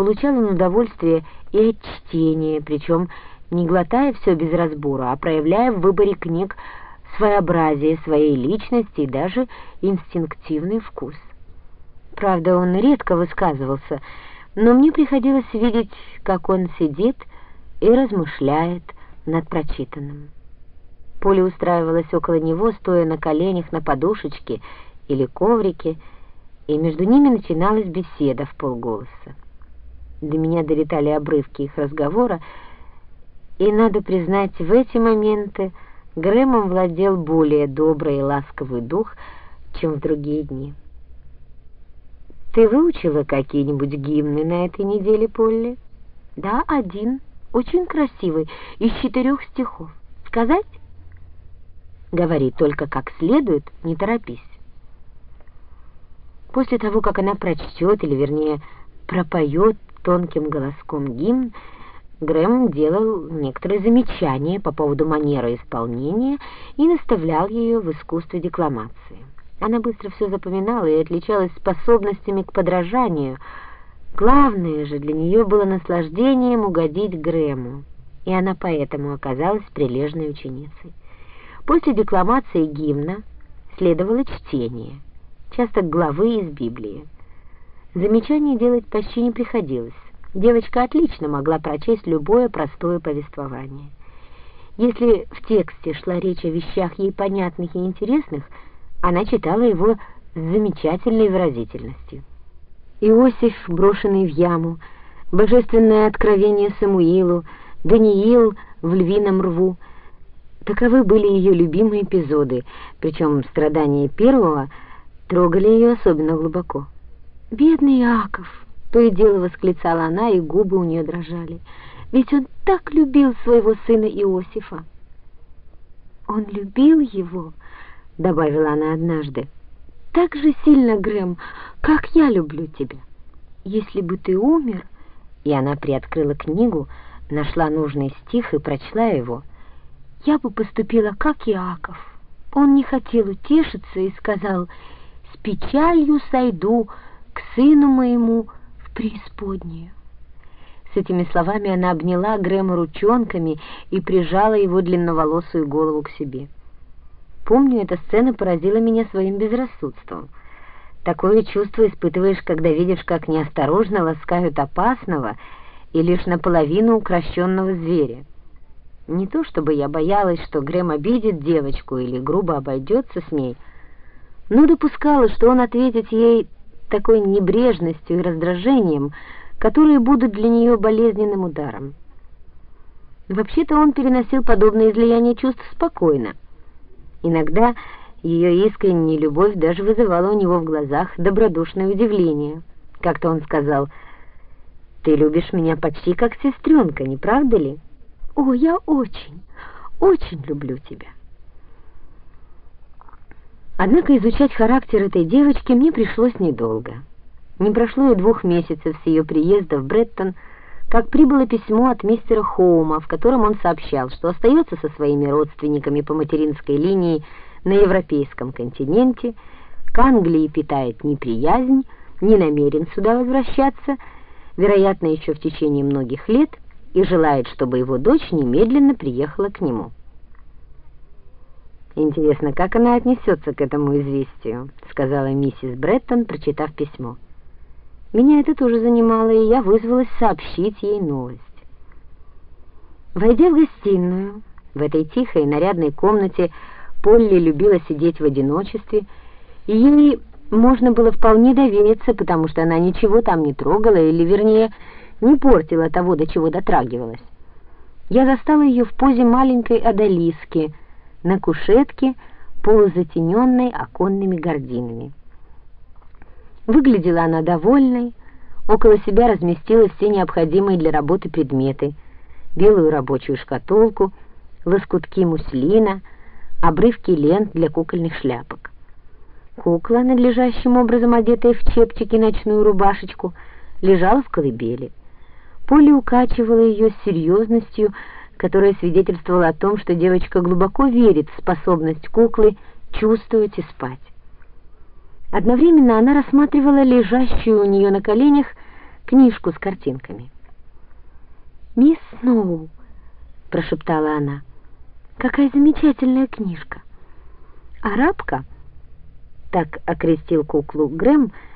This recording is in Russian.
Получал он удовольствие и от чтения, причем не глотая все без разбора, а проявляя в выборе книг своеобразие своей личности и даже инстинктивный вкус. Правда, он редко высказывался, но мне приходилось видеть, как он сидит и размышляет над прочитанным. Поля устраивалась около него, стоя на коленях на подушечке или коврике, и между ними начиналась беседа в полголоса. До меня долетали обрывки их разговора, и, надо признать, в эти моменты Грэмом владел более добрый и ласковый дух, чем в другие дни. «Ты выучила какие-нибудь гимны на этой неделе, Полли?» «Да, один, очень красивый, из четырех стихов. Сказать?» «Говори только как следует, не торопись». После того, как она прочтет, или, вернее, пропоет тонким голоском гимн, Грэм делал некоторые замечания по поводу манеры исполнения и наставлял ее в искусстве декламации. Она быстро все запоминала и отличалась способностями к подражанию. Главное же для нее было наслаждением угодить Грэму, и она поэтому оказалась прилежной ученицей. После декламации гимна следовало чтение, часто главы из Библии. Замечаний делать почти не приходилось. Девочка отлично могла прочесть любое простое повествование. Если в тексте шла речь о вещах ей понятных и интересных, она читала его с замечательной выразительностью. Иосиф, брошенный в яму, божественное откровение Самуилу, Даниил в львином рву — таковы были ее любимые эпизоды, причем страдания первого трогали ее особенно глубоко. «Бедный Иаков!» — то и дело восклицала она, и губы у нее дрожали. «Ведь он так любил своего сына Иосифа!» «Он любил его!» — добавила она однажды. «Так же сильно, Грэм, как я люблю тебя. Если бы ты умер...» И она приоткрыла книгу, нашла нужный стих и прочла его. «Я бы поступила, как Иаков. Он не хотел утешиться и сказал, «С печалью сойду, сыну моему в преисподнюю. С этими словами она обняла Грэма ручонками и прижала его длинноволосую голову к себе. Помню, эта сцена поразила меня своим безрассудством. Такое чувство испытываешь, когда видишь, как неосторожно ласкают опасного и лишь наполовину укращенного зверя. Не то чтобы я боялась, что Грэм обидит девочку или грубо обойдется с ней, но допускала, что он ответит ей такой небрежностью и раздражением, которые будут для нее болезненным ударом. Вообще-то он переносил подобное излияние чувств спокойно. Иногда ее искренняя любовь даже вызывала у него в глазах добродушное удивление. Как-то он сказал, «Ты любишь меня почти как сестренка, не правда ли?» «О, я очень, очень люблю тебя». Однако изучать характер этой девочки мне пришлось недолго. Не прошло и двух месяцев с ее приезда в Бреттон, как прибыло письмо от мистера Хоума, в котором он сообщал, что остается со своими родственниками по материнской линии на европейском континенте, к Англии питает неприязнь, не намерен сюда возвращаться, вероятно, еще в течение многих лет, и желает, чтобы его дочь немедленно приехала к нему. «Интересно, как она отнесется к этому известию?» — сказала миссис Бреттон, прочитав письмо. Меня это тоже занимало, и я вызвалась сообщить ей новость. Войдя в гостиную, в этой тихой нарядной комнате Полли любила сидеть в одиночестве, и ей можно было вполне довериться, потому что она ничего там не трогала, или, вернее, не портила того, до чего дотрагивалась. Я застала ее в позе маленькой одолиски — на кушетке, полузатененной оконными гординами. Выглядела она довольной, около себя разместила все необходимые для работы предметы, белую рабочую шкатулку, лоскутки муслина, обрывки лент для кукольных шляпок. Кукла, надлежащим образом одетая в чепчик и ночную рубашечку, лежала в колыбели. Поле укачивала ее серьезностью, которое свидетельствовало о том, что девочка глубоко верит в способность куклы чувствовать и спать. Одновременно она рассматривала лежащую у нее на коленях книжку с картинками. «Мисс Сноу», — прошептала она, — «какая замечательная книжка! Арабка?» — так окрестил куклу Грэм,